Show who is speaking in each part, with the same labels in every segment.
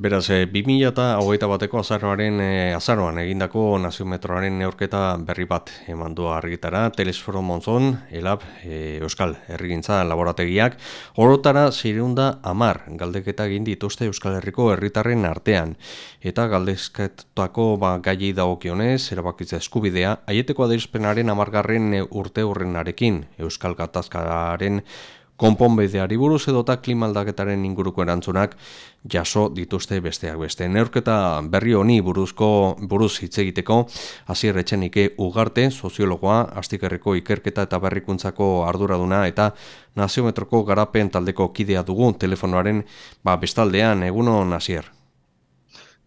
Speaker 1: Beraz, e, 2000 eta hogeita bateko azaroaren e, azaroan egindako naziometroaren neurketa berri bat eman du argitara, Telesforo Monzon, ELAB, e, Euskal Herrigintza laborategiak, horotara zireunda amar galdeketa egin dituzte Euskal Herriko herritarren artean, eta galdezketako ba, gai dagokionez, erabakitza eskubidea, aieteko adirizpenaren amargarren urte hurrenarekin, Euskal Gatazkaren konponbideari buruz edota klimaldaketaren inguruko erantzunak jaso dituzte besteak beste. Neurketa berri honi buruzko buruz hitz egiteko hasier etxenike ugarte soziologoa, astikerreko ikerketa eta berrikuntzako arduraduna eta naziometroko garapen taldeko kidea dugu telefonoaren ba, bestaldean egunon hasier.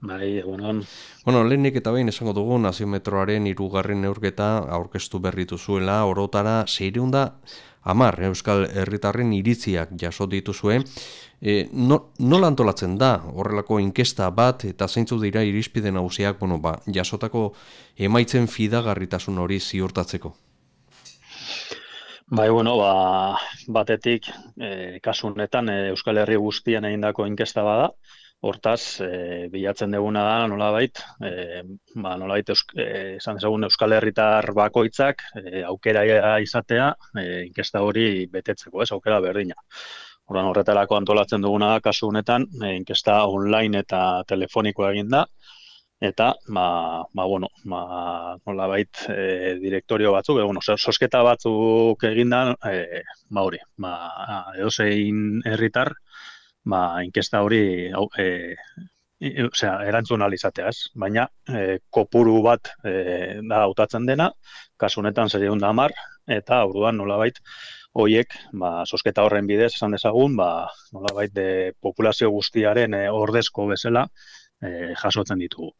Speaker 2: Bai, egunon.
Speaker 1: Bueno, lehenik eta behin esango dugu naziometroaren irugarren neurketa aurkeztu berritu zuela, orotara zeireunda amar Euskal Herritarren iritziak jaso dituzue. E, no, nola antolatzen da horrelako inkesta bat eta zeintzu dira irizpide nagusiak bueno, ba, jasotako emaitzen fidagarritasun hori ziurtatzeko?
Speaker 2: Bai, bueno, ba, batetik e, kasu honetan e, Euskal Herri guztian egindako inkesta bada, Hortaz, e, bilatzen deguna da, nolabait, e, ba, nolabait, e, esan ezagun Euskal Herritar bakoitzak, e, aukera izatea, e, inkesta hori betetzeko, ez, aukera berdina. Horan horretarako antolatzen duguna da, kasu honetan, e, inkesta online eta telefonikoa egin da, eta, ba, ba bueno, ba, nolabait, e, direktorio batzuk, egun, bueno, sosketa batzuk egin da, e, ba hori, ba, edo zein herritar, ba, inkesta hori hau, e, e, osea, erantzun alizatea, ez? Baina e, kopuru bat e, da hautatzen dena, kasu honetan da hamar eta orduan nolabait hoiek, ba, sosketa horren bidez esan dezagun, ba, nolabait de populazio guztiaren e, ordezko bezala e, jasotzen ditugu.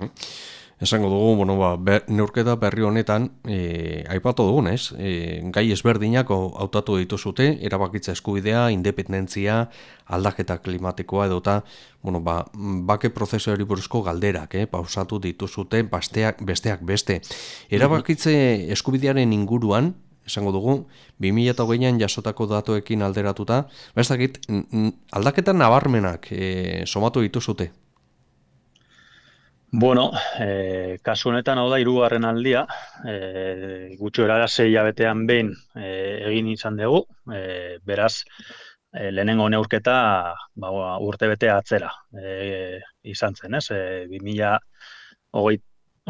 Speaker 1: Mm esango dugu, bueno, ba, ber, neurketa berri honetan, e, aipatu dugun, ez? E, gai ezberdinak hautatu dituzute, erabakitza eskubidea, independentzia, aldaketa klimatikoa edota, bueno, ba, bake prozesuari buruzko galderak, eh, pausatu dituzute, basteak, besteak beste. Erabakitze eskubidearen inguruan, esango dugu, 2008an jasotako datuekin alderatuta, ba, ez dakit, aldaketa nabarmenak e, somatu dituzute,
Speaker 2: Bueno, e, kasu honetan hau da hirugarren aldia, e, gutxo erara sei abetean behin e, egin izan dugu, e, beraz, e, lehenengo neurketa ba, urte bete atzera e, izan zen, ez? E, 2000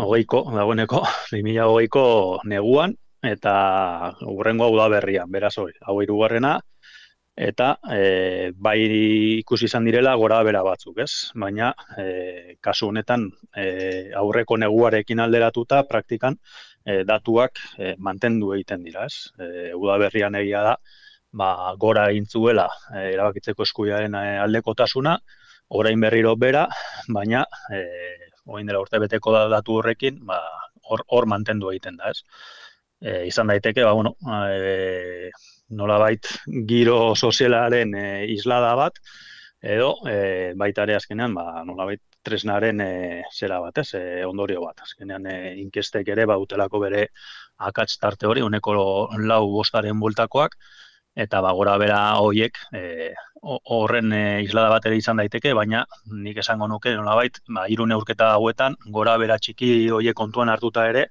Speaker 2: hogeiko, dagoeneko, 2000 hogeiko neguan, eta urrengo hau da berrian, beraz hori, hau hirugarrena, eta e, bai ikusi izan direla gora bera batzuk, ez? Baina e, kasu honetan e, aurreko neguarekin alderatuta praktikan e, datuak e, mantendu egiten dira, ez? E, berrian egia da, ba, gora egin zuela e, erabakitzeko eskuiaren aldekotasuna, orain berriro bera, baina e, orain dela urte beteko da datu horrekin, ba, hor, hor mantendu egiten da, ez? E, izan daiteke, ba, bueno, e, nolabait giro sozialaren e, islada bat, edo e, baita ere azkenean, ba, nolabait tresnaren e, zera bat, ez, e, ondorio bat. Azkenean e, inkestek ere bautelako bere akatz tarte hori, uneko lau bostaren bultakoak, eta ba, gora bera hoiek e, horren e, islada bat ere izan daiteke, baina nik esango nuke nolabait, ba, irune urketa hauetan, gora bera txiki hoiek kontuan hartuta ere,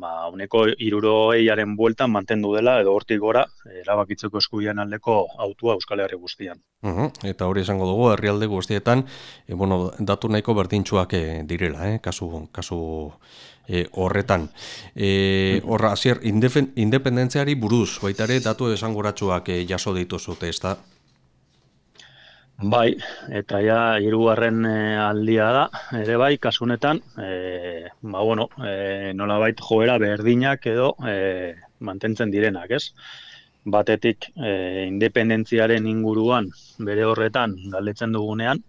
Speaker 2: ba, uneko iruro eiaren bueltan mantendu dela, edo hortik gora, erabakitzeko eskubian aldeko autua Euskal Herri guztian.
Speaker 1: Uh Eta hori esango dugu, herrialde guztietan, e, bueno, datu nahiko berdintxuak e, direla, eh? kasu, kasu e, horretan. E, horra, azier, independentziari buruz, baitare datu esangoratsuak e, jaso dituzute, ez da?
Speaker 2: Bai, eta ja hirugarren e, aldia da, ere bai, kasunetan, e, ba, bueno, e, nola bait joera berdinak edo e, mantentzen direnak, ez? Batetik, e, independentziaren inguruan, bere horretan, galdetzen dugunean,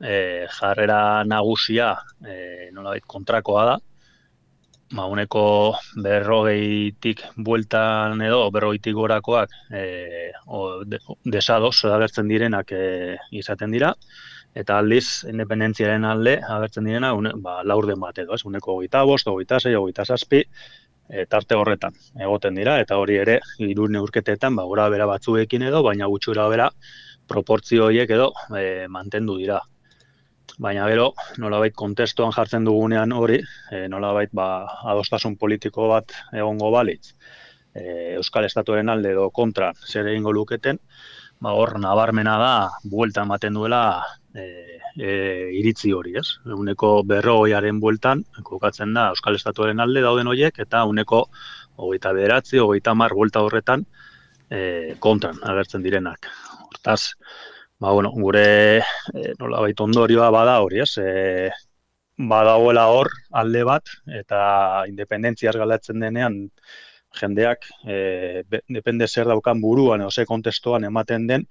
Speaker 2: e, jarrera nagusia, e, nola bait, kontrakoa da, ba, uneko berrogeitik bueltan edo berrogeitik gorakoak e, o, de, desados agertzen direnak e, izaten dira, eta aldiz independentziaren alde agertzen direna une, ba, laurden bat edo, ez, uneko goita bost, goita zei, goita zazpi, e, tarte horretan egoten dira, eta hori ere, irune urketetan, ba, gora bera batzuekin edo, baina gutxura bera proportzio horiek edo e, mantendu dira. Baina gero nolabait kontestuan jartzen dugunean hori, e, nolabait ba, adostasun politiko bat egongo balitz, e, Euskal Estatuaren alde edo kontra zer egingo luketen, ba, hor nabarmena da buelta ematen duela e, e, iritzi hori, ez? Uneko berroiaren bueltan, kokatzen da Euskal Estatuaren alde dauden horiek, eta uneko hogeita bederatzi, hogeita mar buelta horretan e, kontran agertzen direnak. Hortaz, ba, bueno, gure e, nola baita ondorioa bada hori, ez? E, badagoela hor alde bat, eta independentziaz galatzen denean, jendeak e, depende zer daukan buruan edo ze kontestuan ematen den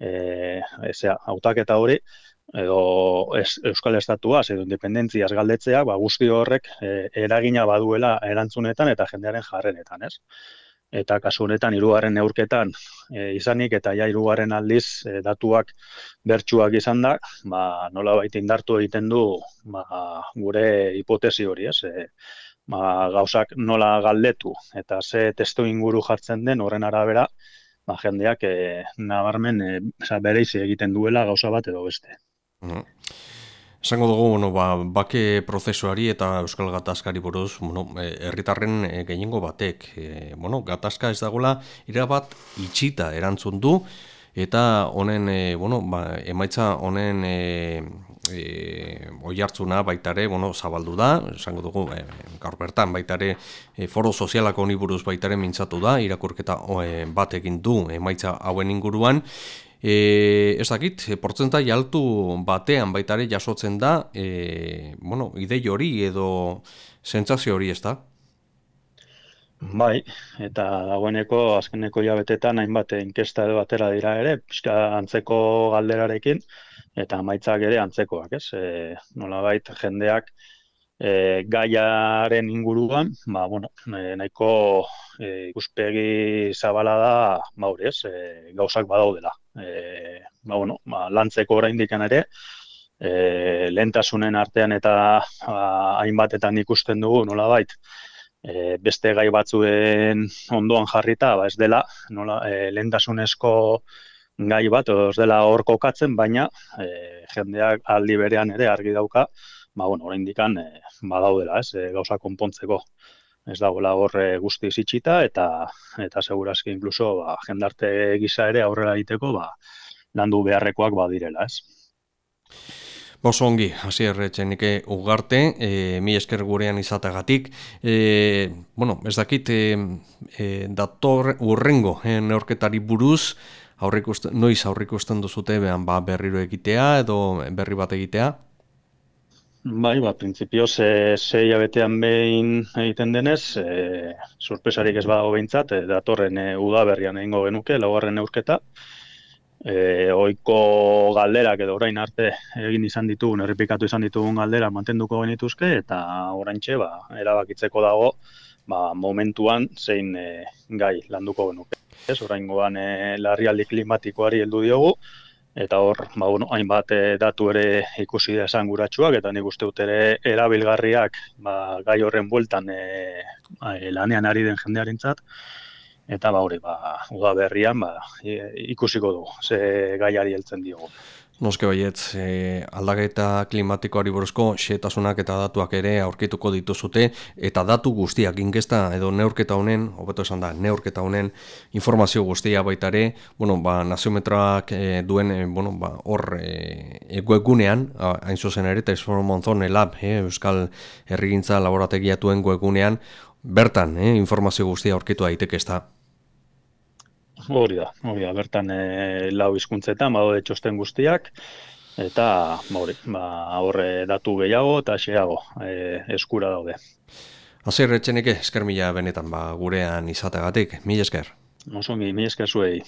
Speaker 2: eh ezea hautaketa hori edo es, Euskal Estatua edo independentziaz galdetzea ba guzti horrek e, eragina baduela erantzunetan eta jendearen jarrenetan, ez? Eta kasu honetan hirugarren neurketan e, izanik eta ja hirugarren aldiz e, datuak bertsuak izan da, ba nolabait indartu egiten du ba, gure hipotesi hori, ez? E, ba, gauzak nola galdetu eta ze testu inguru jartzen den horren arabera ba, jendeak e, nabarmen e, bereizi egiten duela gauza bat edo beste.
Speaker 1: Mm. Esango dugu, bueno, ba, bake prozesuari eta Euskal Gatazkari buruz, bueno, e, herritarren e, gehiengo batek, e, bueno, gatazka ez dagoela, irabat itxita erantzun du, eta honen e, bueno, ba, emaitza honen e, e, oi hartzuna baitare bueno, zabaldu da, esango dugu e, gaur bertan baitare e, foro sozialako honi buruz baitare mintzatu da, irakurketa e, bat egin du emaitza hauen inguruan, E, ez dakit, portzentai altu batean baitare jasotzen da, e, bueno, idei hori edo sentsazio hori ez da?
Speaker 2: Bai, eta dagoeneko azkeneko jabetetan hainbat inkesta edo batera dira ere, pixka antzeko galderarekin, eta maitzak ere antzekoak, ez? E, Nola bait, jendeak e, gaiaren inguruan, ba, bueno, e, nahiko e, ikuspegi zabala da, ba, hori, ez? E, gauzak badaudela. E, ba, bueno, ba, lantzeko oraindikan ere, e, lehentasunen artean eta ba, hainbatetan ikusten dugu, nola bait, e, beste gai batzuen ondoan jarrita, ba ez dela nola, e, lehentasunezko gai bat, ez dela hor kokatzen, baina e, jendeak aldi berean ere argi dauka, ba, bueno, orain dikan e, badaudela, ez, e, gauza konpontzeko. Ez dagoela hor e, guzti zitsita eta eta segurazki inkluso ba, jendarte gisa ere aurrera egiteko ba, landu beharrekoak badirela, ez.
Speaker 1: Boso ongi, hasi erretxenike ugarte, e, mi esker gurean izatagatik. E, bueno, ez dakit, e, e, dator urrengo e, neorketari buruz, aurrikusten, noiz aurrikusten duzute behan ba, berriro egitea edo berri bat egitea?
Speaker 2: Bai, ba, prinsipio ze, ze jabetean behin egiten denez, e, sorpresarik ez badago behintzat, e, datorren e, udaberrian egingo genuke, laugarren neurketa, e, oiko galderak edo orain arte egin izan ditugun, errepikatu izan ditugun galdera mantenduko genituzke, eta oraintxe ba, erabakitzeko dago ba, momentuan zein e, gai landuko genuke. Ez, orain goan e, larrialdi klimatikoari heldu diogu, eta hor, ba, bueno, hainbat e, datu ere ikusi da esan guratxuak, eta nik uste dut ere erabilgarriak ba, gai horren bueltan e, lanean ari den jendearen eta ba hori ba uda berrian ba ikusiko dugu ze gaiari heltzen diogu
Speaker 1: Noske baiet, e, aldaketa klimatikoari buruzko xetasunak eta datuak ere aurkituko dituzute eta datu guztiak inkesta edo neurketa honen, hobeto esan da, neurketa honen informazio guztia baita ere, bueno, ba, naziometroak e, duen, e, bueno, ba, hor e, eguegunean, hain zuzen ere, Tesfor Monzon elab, e, Euskal Herrigintza laborategiatuen guegunean, bertan, eh, informazio guztia aurkitu daiteke ez da.
Speaker 2: Hori da, hori da, bertan e, lau hizkuntzetan badaude txosten guztiak, eta ba, hori, ba, horre datu gehiago eta xeago e, eskura daude.
Speaker 1: Azer etxeneke, esker mila benetan, ba, gurean izategatik, mila esker.
Speaker 2: Osongi, mila esker zuei.